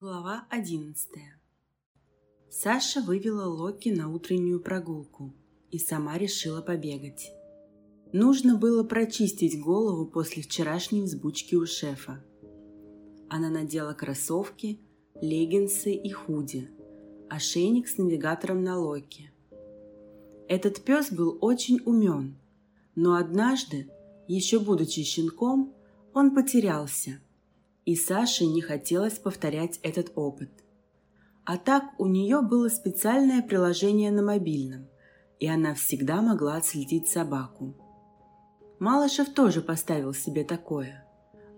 Глава одиннадцатая. Саша вывела Локи на утреннюю прогулку и сама решила побегать. Нужно было прочистить голову после вчерашней взбучки у шефа. Она надела кроссовки, леггинсы и худи, ошейник с навигатором на Локи. Этот пес был очень умен, но однажды, еще будучи щенком, он потерялся – и Саше не хотелось повторять этот опыт. А так у нее было специальное приложение на мобильном, и она всегда могла отследить собаку. Малышев тоже поставил себе такое.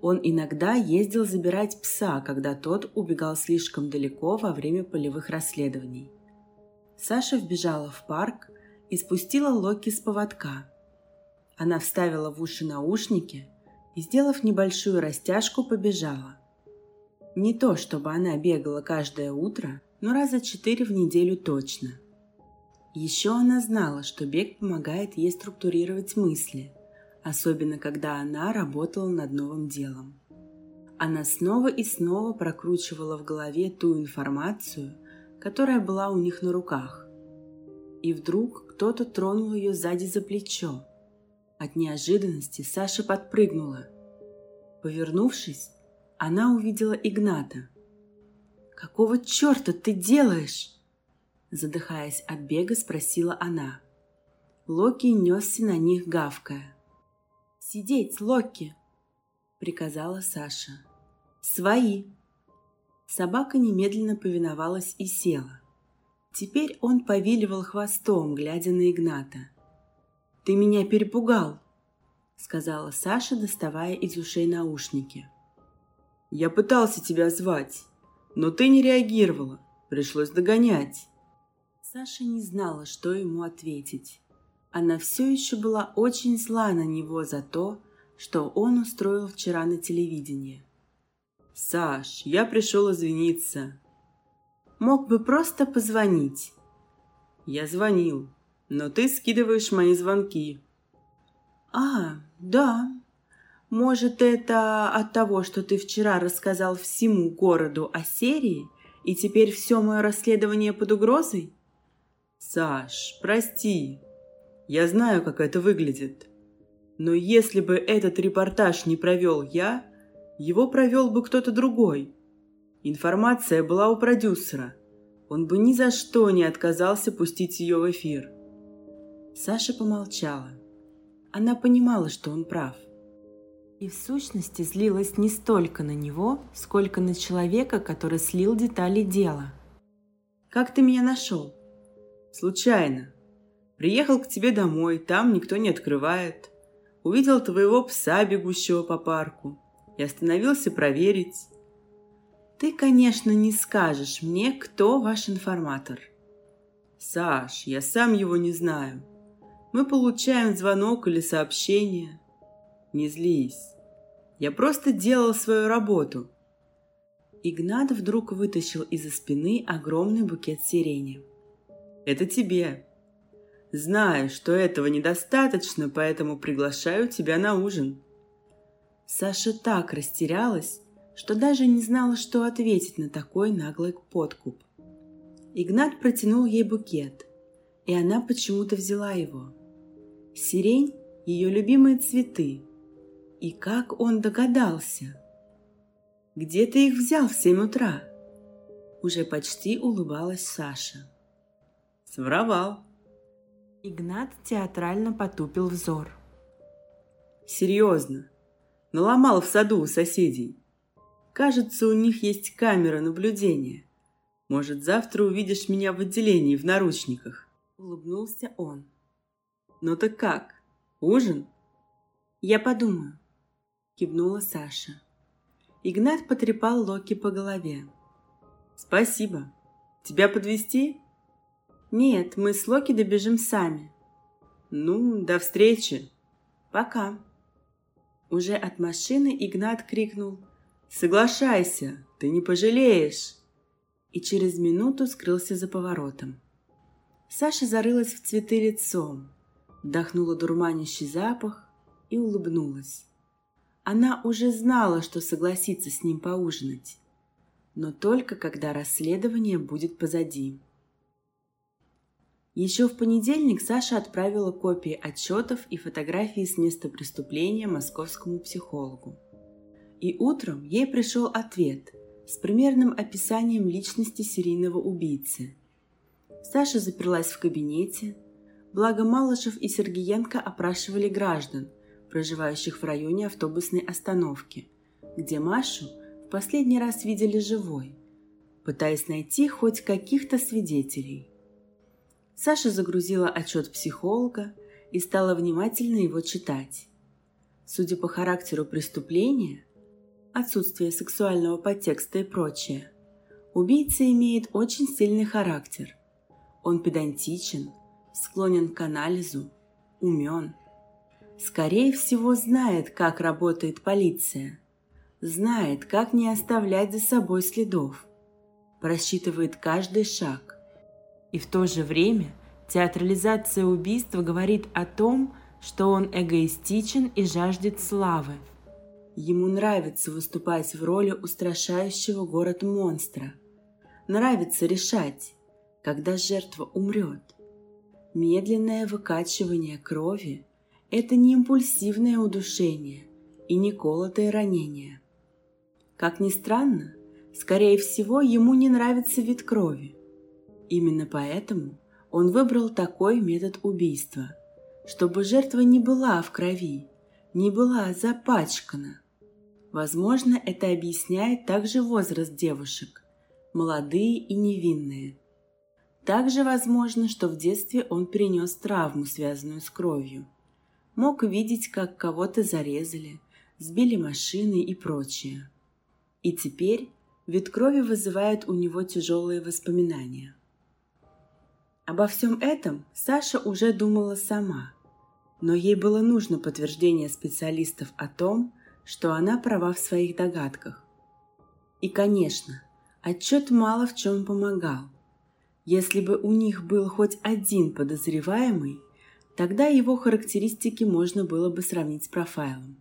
Он иногда ездил забирать пса, когда тот убегал слишком далеко во время полевых расследований. Саша вбежала в парк и спустила Локи с поводка. Она вставила в уши наушники – и, сделав небольшую растяжку, побежала. Не то, чтобы она бегала каждое утро, но раза четыре в неделю точно. Еще она знала, что бег помогает ей структурировать мысли, особенно когда она работала над новым делом. Она снова и снова прокручивала в голове ту информацию, которая была у них на руках. И вдруг кто-то тронул ее сзади за плечо, от неожиданности Саша подпрыгнула. Повернувшись, она увидела Игната. «Какого черта ты делаешь?» Задыхаясь от бега, спросила она. Локи несся на них, гавкая. «Сидеть, Локи!» — приказала Саша. «Свои!» Собака немедленно повиновалась и села. Теперь он повиливал хвостом, глядя на Игната. «Ты меня перепугал», — сказала Саша, доставая из ушей наушники. «Я пытался тебя звать, но ты не реагировала. Пришлось догонять». Саша не знала, что ему ответить. Она все еще была очень зла на него за то, что он устроил вчера на телевидении. «Саш, я пришел извиниться». «Мог бы просто позвонить». «Я звонил, но ты скидываешь мои звонки. А, да. Может, это от того, что ты вчера рассказал всему городу о серии, и теперь все мое расследование под угрозой? Саш, прости. Я знаю, как это выглядит. Но если бы этот репортаж не провел я, его провел бы кто-то другой. Информация была у продюсера. Он бы ни за что не отказался пустить ее в эфир. Саша помолчала. Она понимала, что он прав. И в сущности злилась не столько на него, сколько на человека, который слил детали дела. «Как ты меня нашел?» «Случайно. Приехал к тебе домой, там никто не открывает. Увидел твоего пса, бегущего по парку, и остановился проверить». «Ты, конечно, не скажешь мне, кто ваш информатор». «Саш, я сам его не знаю. Мы получаем звонок или сообщение. Не злись. Я просто делал свою работу. Игнат вдруг вытащил из-за спины огромный букет сирени. Это тебе. Знаю, что этого недостаточно, поэтому приглашаю тебя на ужин. Саша так растерялась, что даже не знала, что ответить на такой наглый подкуп. Игнат протянул ей букет, и она почему-то взяла его – Сирень – ее любимые цветы. И как он догадался? Где ты их взял в семь утра? Уже почти улыбалась Саша. Своровал. Игнат театрально потупил взор. Серьезно. Наломал в саду у соседей. Кажется, у них есть камера наблюдения. Может, завтра увидишь меня в отделении в наручниках. Улыбнулся он. «Ну так как? Ужин?» «Я подумаю», — кивнула Саша. Игнат потрепал Локи по голове. «Спасибо. Тебя подвести? «Нет, мы с Локи добежим сами». «Ну, до встречи». «Пока». Уже от машины Игнат крикнул «Соглашайся, ты не пожалеешь!» И через минуту скрылся за поворотом. Саша зарылась в цветы лицом, вдохнула дурманящий запах и улыбнулась. Она уже знала, что согласится с ним поужинать. но только когда расследование будет позади. Еще в понедельник Саша отправила копии отчетов и фотографии с места преступления московскому психологу. И утром ей пришел ответ с примерным описанием личности серийного убийцы. Саша заперлась в кабинете, благо Малышев и Сергеенко опрашивали граждан, проживающих в районе автобусной остановки, где Машу в последний раз видели живой, пытаясь найти хоть каких-то свидетелей. Саша загрузила отчет психолога и стала внимательно его читать. Судя по характеру преступления, отсутствие сексуального подтекста и прочее, убийца имеет очень сильный характер. Он педантичен, склонен к анализу, умен. Скорее всего, знает, как работает полиция, знает, как не оставлять за собой следов, просчитывает каждый шаг – и в то же время театрализация убийства говорит о том, что он эгоистичен и жаждет славы. Ему нравится выступать в роли устрашающего город-монстра. Нравится решать, когда жертва умрет. Медленное выкачивание крови – это не импульсивное удушение и не колотое ранение. Как ни странно, скорее всего, ему не нравится вид крови – Именно поэтому он выбрал такой метод убийства, чтобы жертва не была в крови, не была запачкана. Возможно, это объясняет также возраст девушек, молодые и невинные. Также возможно, что в детстве он перенес травму, связанную с кровью. Мог видеть, как кого-то зарезали, сбили машины и прочее. И теперь вид крови вызывает у него тяжелые воспоминания. Обо всем этом Саша уже думала сама, но ей было нужно подтверждение специалистов о том, что она права в своих догадках. И, конечно, отчет мало в чем помогал. Если бы у них был хоть один подозреваемый, тогда его характеристики можно было бы сравнить с профайлом.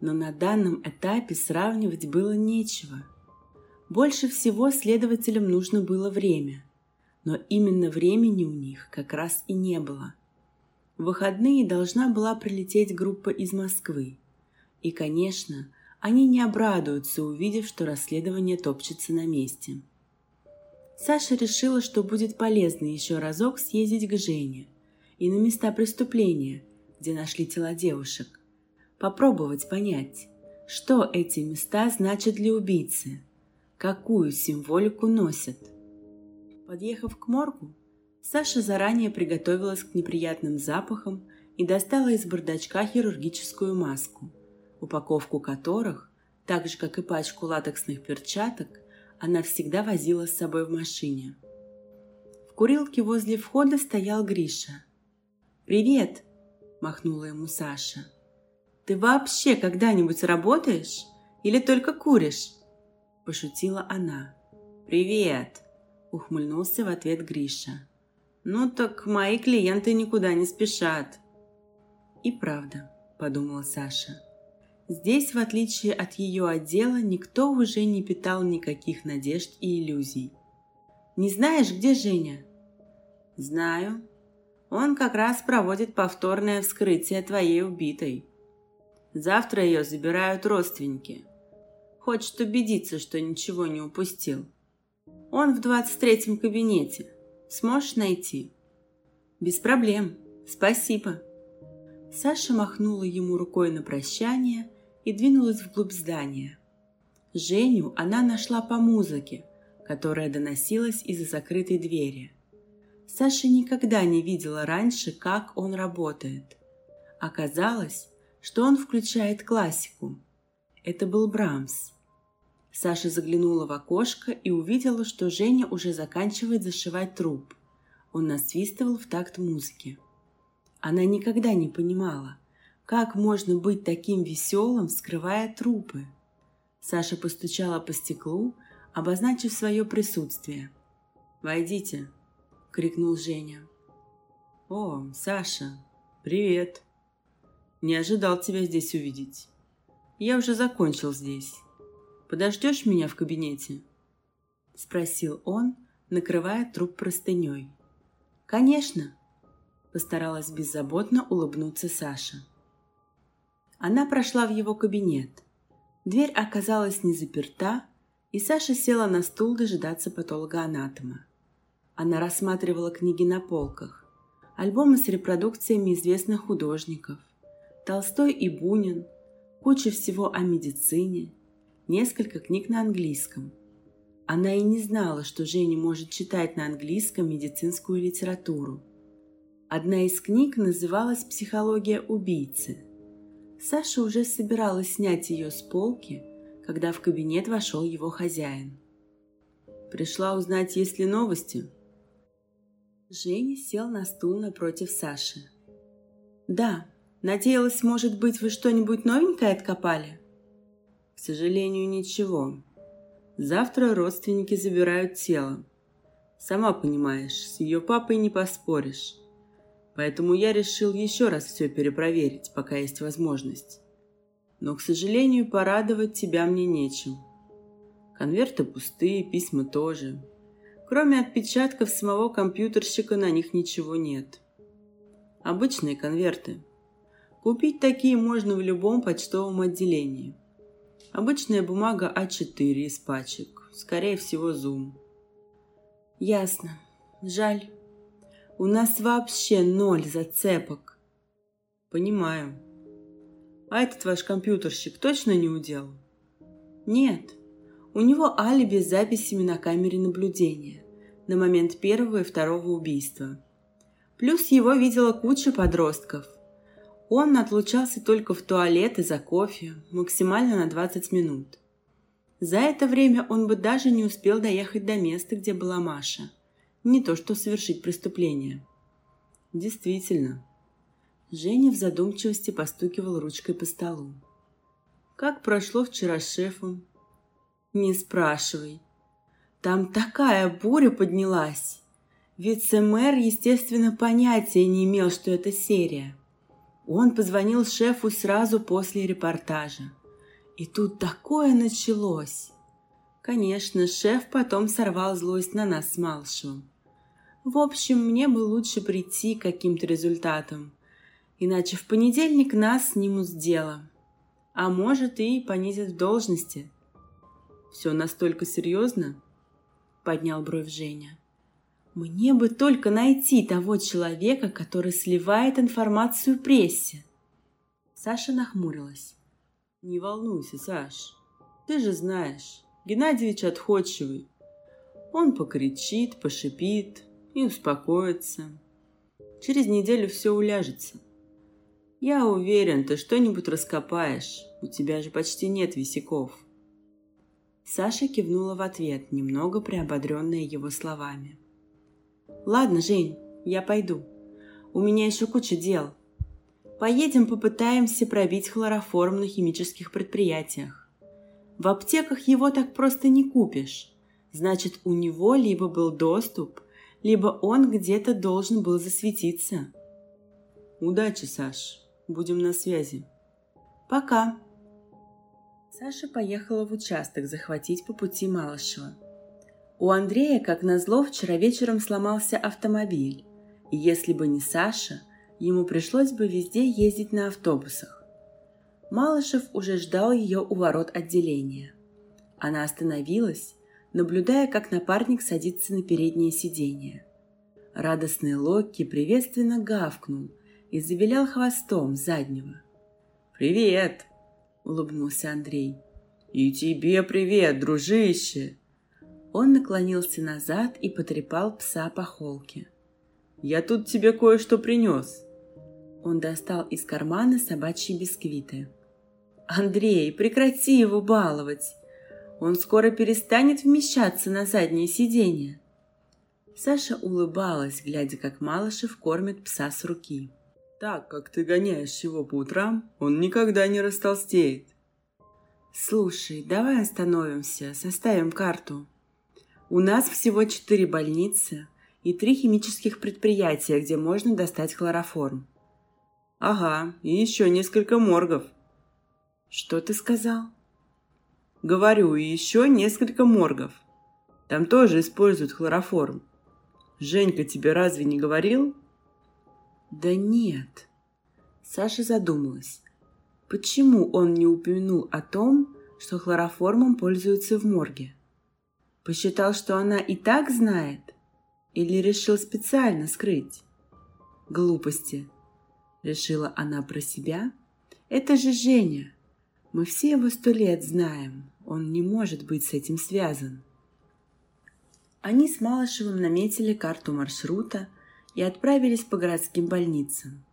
Но на данном этапе сравнивать было нечего. Больше всего следователям нужно было время – но именно времени у них как раз и не было. В выходные должна была прилететь группа из Москвы. И, конечно, они не обрадуются, увидев, что расследование топчется на месте. Саша решила, что будет полезно еще разок съездить к Жене и на места преступления, где нашли тела девушек. Попробовать понять, что эти места значат для убийцы, какую символику носят – Подъехав к моргу, Саша заранее приготовилась к неприятным запахам и достала из бардачка хирургическую маску, упаковку которых, так же как и пачку латексных перчаток, она всегда возила с собой в машине. В курилке возле входа стоял Гриша. «Привет!» – махнула ему Саша. «Ты вообще когда-нибудь работаешь или только куришь?» – пошутила она. «Привет!» ухмыльнулся в ответ Гриша. «Ну так мои клиенты никуда не спешат». «И правда», — подумала Саша. Здесь, в отличие от ее отдела, никто уже не питал никаких надежд и иллюзий. «Не знаешь, где Женя?» «Знаю. Он как раз проводит повторное вскрытие твоей убитой. Завтра ее забирают родственники. Хочет убедиться, что ничего не упустил. Он в двадцать третьем кабинете. Сможешь найти?» «Без проблем. Спасибо». Саша махнула ему рукой на прощание и двинулась вглубь здания. Женю она нашла по музыке, которая доносилась из-за закрытой двери. Саша никогда не видела раньше, как он работает. Оказалось, что он включает классику. Это был Брамс. Саша заглянула в окошко и увидела, что Женя уже заканчивает зашивать труп. Он насвистывал в такт музыки. Она никогда не понимала, как можно быть таким веселым, скрывая трупы. Саша постучала по стеклу, обозначив свое присутствие. «Войдите!» — крикнул Женя. «О, Саша, привет! Не ожидал тебя здесь увидеть. Я уже закончил здесь. Подождешь меня в кабинете? – спросил он, накрывая труп простыней. «Конечно!» – постаралась беззаботно улыбнуться Саша. Она прошла в его кабинет. Дверь оказалась не заперта, и Саша села на стул дожидаться патологоанатома. Она рассматривала книги на полках, альбомы с репродукциями известных художников, Толстой и Бунин, куча всего о медицине, несколько книг на английском. Она и не знала, что Женя может читать на английском медицинскую литературу. Одна из книг называлась «Психология убийцы». Саша уже собиралась снять ее с полки, когда в кабинет вошел его хозяин. «Пришла узнать, есть ли новости?» Женя сел на стул напротив Саши. «Да, надеялась, может быть, вы что-нибудь новенькое откопали?» «К сожалению, ничего. Завтра родственники забирают тело. Сама понимаешь, с ее папой не поспоришь. Поэтому я решил еще раз все перепроверить, пока есть возможность. Но, к сожалению, порадовать тебя мне нечем. Конверты пустые, письма тоже. Кроме отпечатков самого компьютерщика на них ничего нет. Обычные конверты. Купить такие можно в любом почтовом отделении. Обычная бумага А4 из пачек. Скорее всего, зум. Ясно. Жаль. У нас вообще ноль зацепок. Понимаю. А этот ваш компьютерщик точно не удел? Нет. У него алиби с записями на камере наблюдения на момент первого и второго убийства. Плюс его видела куча подростков. Он отлучался только в туалет и за кофе, максимально на 20 минут. За это время он бы даже не успел доехать до места, где была Маша. Не то что совершить преступление. Действительно. Женя в задумчивости постукивал ручкой по столу. Как прошло вчера с шефом? Не спрашивай. Там такая буря поднялась. Вице-мэр, естественно, понятия не имел, что это серия. Он позвонил шефу сразу после репортажа. И тут такое началось. Конечно, шеф потом сорвал злость на нас с Малышевым. В общем, мне бы лучше прийти к каким-то результатам. Иначе в понедельник нас снимут с дела. А может и понизят в должности. «Все настолько серьезно?» — поднял бровь Женя. «Мне бы только найти того человека, который сливает информацию прессе». Саша нахмурилась. «Не волнуйся, Саш. Ты же знаешь, Геннадьевич отходчивый. Он покричит, пошипит и успокоится. Через неделю все уляжется. Я уверен, ты что-нибудь раскопаешь. У тебя же почти нет висяков. Саша кивнула в ответ, немного приободренная его словами. «Ладно, Жень, я пойду. У меня еще куча дел. Поедем попытаемся пробить хлороформ на химических предприятиях. В аптеках его так просто не купишь. Значит, у него либо был доступ, либо он где-то должен был засветиться. Удачи, Саш. Будем на связи. Пока. Саша поехала в участок захватить по пути Малышева. У Андрея, как назло, вчера вечером сломался автомобиль, и если бы не Саша, ему пришлось бы везде ездить на автобусах. Малышев уже ждал ее у ворот отделения. Она остановилась, наблюдая, как напарник садится на переднее сиденье. Радостный Локи приветственно гавкнул и завилял хвостом заднего. «Привет!» — улыбнулся Андрей. «И тебе привет, дружище!» Он наклонился назад и потрепал пса по холке. «Я тут тебе кое-что принес!» Он достал из кармана собачьи бисквиты. «Андрей, прекрати его баловать! Он скоро перестанет вмещаться на заднее сиденье!» Саша улыбалась, глядя, как Малышев кормит пса с руки. Так как ты гоняешь его по утрам, он никогда не растолстеет. Слушай, давай остановимся, составим карту. У нас всего четыре больницы и три химических предприятия, где можно достать хлороформ. Ага, и еще несколько моргов. Что ты сказал? Говорю, и еще несколько моргов. Там тоже используют хлороформ. Женька тебе разве не говорил? Да нет. Саша задумалась. Почему он не упомянул о том, что хлороформом пользуются в морге? Посчитал, что она и так знает? Или решил специально скрыть? Глупости, решила она про себя. Это же Женя. Мы все его сто лет знаем. Он не может быть с этим связан. Они с Малышевым наметили карту маршрута и отправились по городским больницам.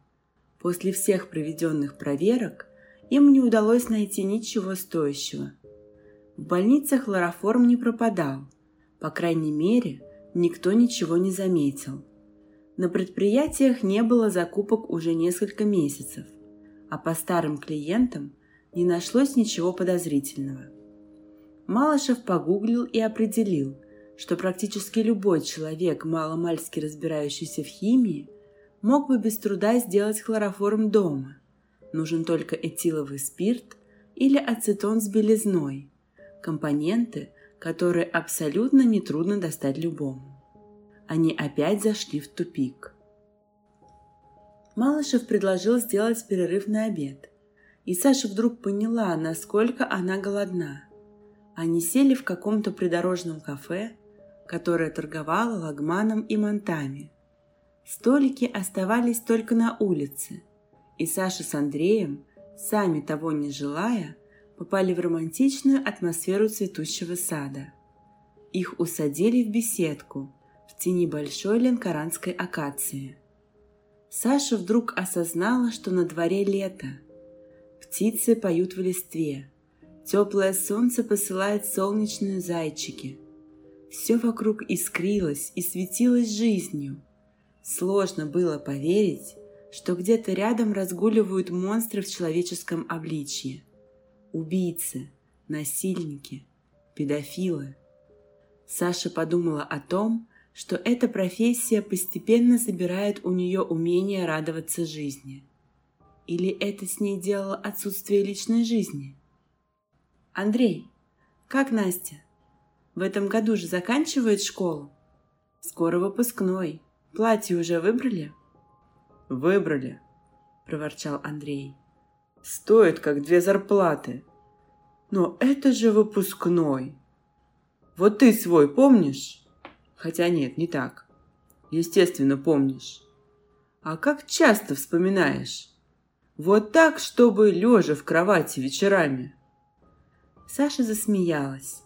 После всех проведенных проверок им не удалось найти ничего стоящего. В больницах хлороформ не пропадал. По крайней мере, никто ничего не заметил. На предприятиях не было закупок уже несколько месяцев, а по старым клиентам не нашлось ничего подозрительного. Малышев погуглил и определил, что практически любой человек, маломальски разбирающийся в химии, мог бы без труда сделать хлороформ дома. Нужен только этиловый спирт или ацетон с белизной, компоненты, которые абсолютно нетрудно достать любому. Они опять зашли в тупик. Малышев предложил сделать перерыв на обед, и Саша вдруг поняла, насколько она голодна. Они сели в каком-то придорожном кафе, которое торговало лагманом и мантами. Столики оставались только на улице, и Саша с Андреем, сами того не желая, попали в романтичную атмосферу цветущего сада. Их усадили в беседку в тени большой ленкоранской акации. Саша вдруг осознала, что на дворе лето – Птицы поют в листве. Теплое солнце посылает солнечные зайчики. Все вокруг искрилось и светилось жизнью. Сложно было поверить, что где-то рядом разгуливают монстры в человеческом обличье. Убийцы, насильники, педофилы. Саша подумала о том, что эта профессия постепенно забирает у нее умение радоваться жизни – или это с ней делало отсутствие личной жизни? Андрей, как Настя? В этом году же заканчивает школу? Скоро выпускной. Платье уже выбрали? Выбрали, проворчал Андрей. Стоит как две зарплаты. Но это же выпускной. Вот ты свой помнишь? Хотя нет, не так. Естественно, помнишь. А как часто вспоминаешь? Вот так, чтобы лежа в кровати вечерами. Саша засмеялась.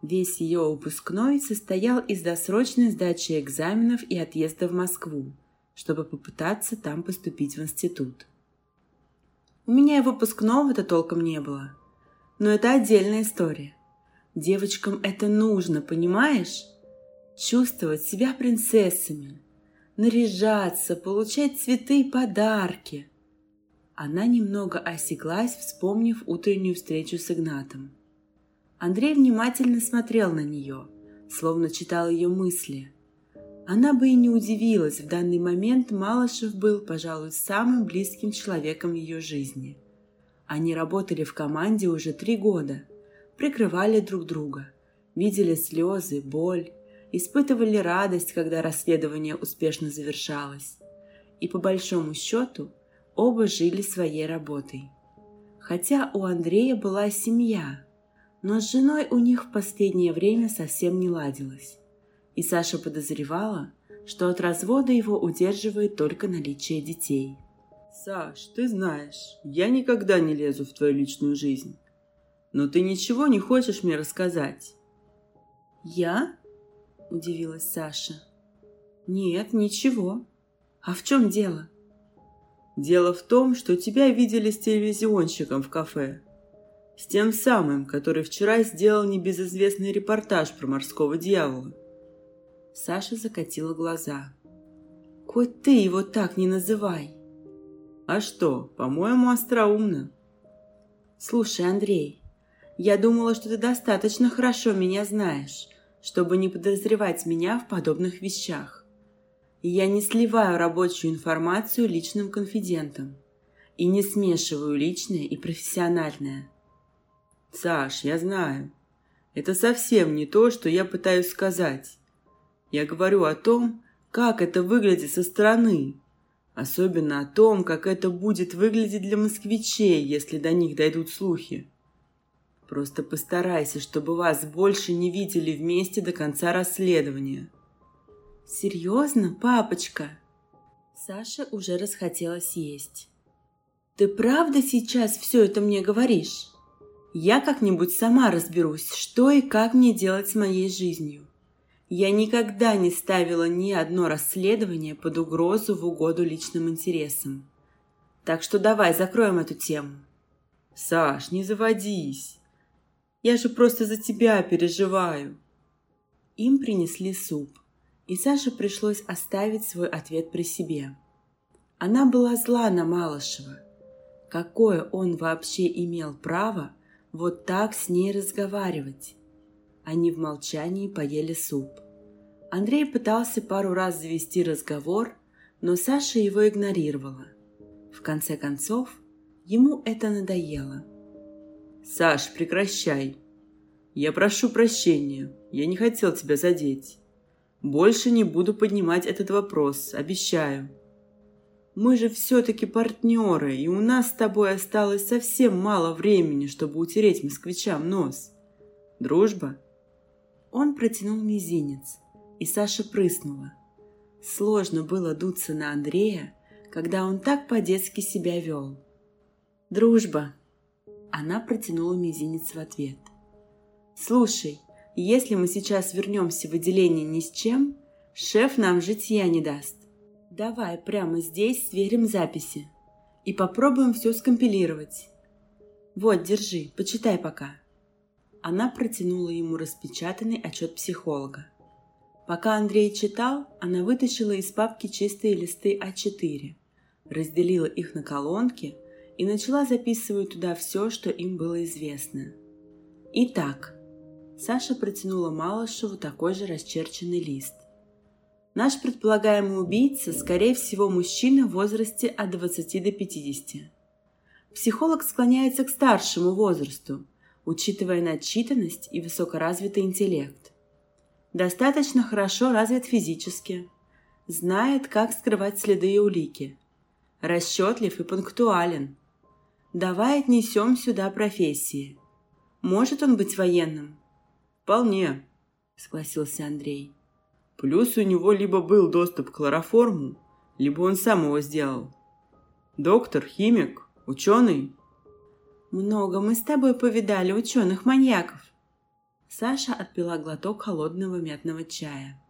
Весь ее выпускной состоял из досрочной сдачи экзаменов и отъезда в Москву, чтобы попытаться там поступить в институт. У меня и выпускного-то толком не было. Но это отдельная история. Девочкам это нужно, понимаешь? Чувствовать себя принцессами, наряжаться, получать цветы и подарки – она немного осеклась, вспомнив утреннюю встречу с Игнатом. Андрей внимательно смотрел на нее, словно читал ее мысли. Она бы и не удивилась, в данный момент Малышев был, пожалуй, самым близким человеком в ее жизни. Они работали в команде уже три года, прикрывали друг друга, видели слезы, боль, испытывали радость, когда расследование успешно завершалось. И по большому счету – Оба жили своей работой. Хотя у Андрея была семья, но с женой у них в последнее время совсем не ладилось. И Саша подозревала, что от развода его удерживает только наличие детей. «Саш, ты знаешь, я никогда не лезу в твою личную жизнь. Но ты ничего не хочешь мне рассказать?» «Я?» – удивилась Саша. «Нет, ничего. А в чем дело?» Дело в том, что тебя видели с телевизионщиком в кафе. С тем самым, который вчера сделал небезызвестный репортаж про морского дьявола. Саша закатила глаза. «Хоть ты его так не называй!» «А что, по-моему, остроумно!» «Слушай, Андрей, я думала, что ты достаточно хорошо меня знаешь, чтобы не подозревать меня в подобных вещах я не сливаю рабочую информацию личным конфидентам и не смешиваю личное и профессиональное. Саш, я знаю. Это совсем не то, что я пытаюсь сказать. Я говорю о том, как это выглядит со стороны. Особенно о том, как это будет выглядеть для москвичей, если до них дойдут слухи. Просто постарайся, чтобы вас больше не видели вместе до конца расследования. Серьезно, папочка? Саша уже расхотелось есть. Ты правда сейчас все это мне говоришь? Я как-нибудь сама разберусь, что и как мне делать с моей жизнью. Я никогда не ставила ни одно расследование под угрозу в угоду личным интересам. Так что давай закроем эту тему. Саш, не заводись. Я же просто за тебя переживаю. Им принесли суп, и Саше пришлось оставить свой ответ при себе. Она была зла на Малышева. Какое он вообще имел право вот так с ней разговаривать? Они в молчании поели суп. Андрей пытался пару раз завести разговор, но Саша его игнорировала. В конце концов, ему это надоело. «Саш, прекращай. Я прошу прощения. Я не хотел тебя задеть. Больше не буду поднимать этот вопрос, обещаю. Мы же все-таки партнеры, и у нас с тобой осталось совсем мало времени, чтобы утереть москвичам нос. Дружба он протянул мизинец, и Саша прыснула. Сложно было дуться на Андрея, когда он так по-детски себя вел. «Дружба!» Она протянула мизинец в ответ. «Слушай, если мы сейчас вернемся в отделение ни с чем, шеф нам житья не даст. Давай прямо здесь сверим записи и попробуем все скомпилировать. Вот, держи, почитай пока». Она протянула ему распечатанный отчет психолога. Пока Андрей читал, она вытащила из папки чистые листы А4, разделила их на колонки и начала записывать туда все, что им было известно. Итак, Саша протянула Малышеву такой же расчерченный лист. Наш предполагаемый убийца, скорее всего, мужчина в возрасте от 20 до 50. Психолог склоняется к старшему возрасту – учитывая начитанность и высокоразвитый интеллект. Достаточно хорошо развит физически, знает, как скрывать следы и улики, расчетлив и пунктуален. Давай отнесем сюда профессии. Может он быть военным? Вполне, согласился Андрей. Плюс у него либо был доступ к хлороформу, либо он сам его сделал. Доктор, химик, ученый много мы с тобой повидали ученых-маньяков. Саша отпила глоток холодного мятного чая.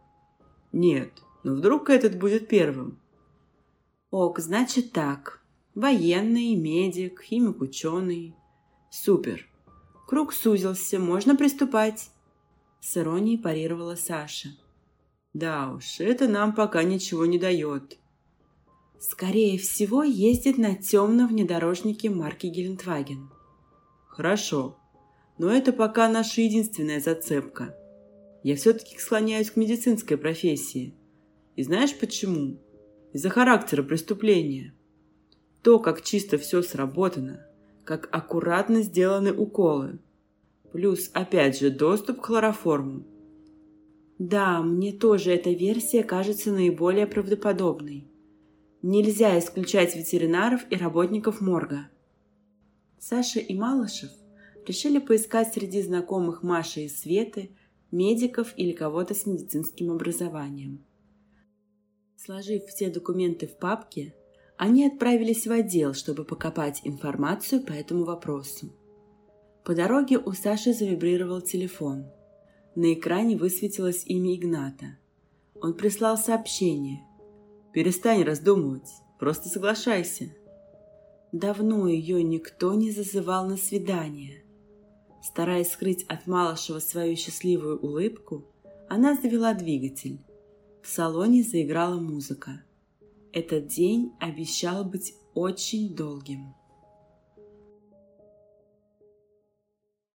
Нет, но вдруг этот будет первым. Ок, значит так. Военный, медик, химик-ученый. Супер. Круг сузился, можно приступать. С иронией парировала Саша. Да уж, это нам пока ничего не дает. Скорее всего, ездит на темном внедорожнике марки Гелендваген. Хорошо, но это пока наша единственная зацепка. Я все-таки склоняюсь к медицинской профессии. И знаешь почему? Из-за характера преступления. То, как чисто все сработано, как аккуратно сделаны уколы. Плюс, опять же, доступ к хлороформу. Да, мне тоже эта версия кажется наиболее правдоподобной. Нельзя исключать ветеринаров и работников морга. Саша и Малышев решили поискать среди знакомых Маши и Светы медиков или кого-то с медицинским образованием. Сложив все документы в папке, они отправились в отдел, чтобы покопать информацию по этому вопросу. По дороге у Саши завибрировал телефон. На экране высветилось имя Игната. Он прислал сообщение, Перестань раздумывать, просто соглашайся. Давно ее никто не зазывал на свидание. Стараясь скрыть от Малышева свою счастливую улыбку, она завела двигатель. В салоне заиграла музыка. Этот день обещал быть очень долгим.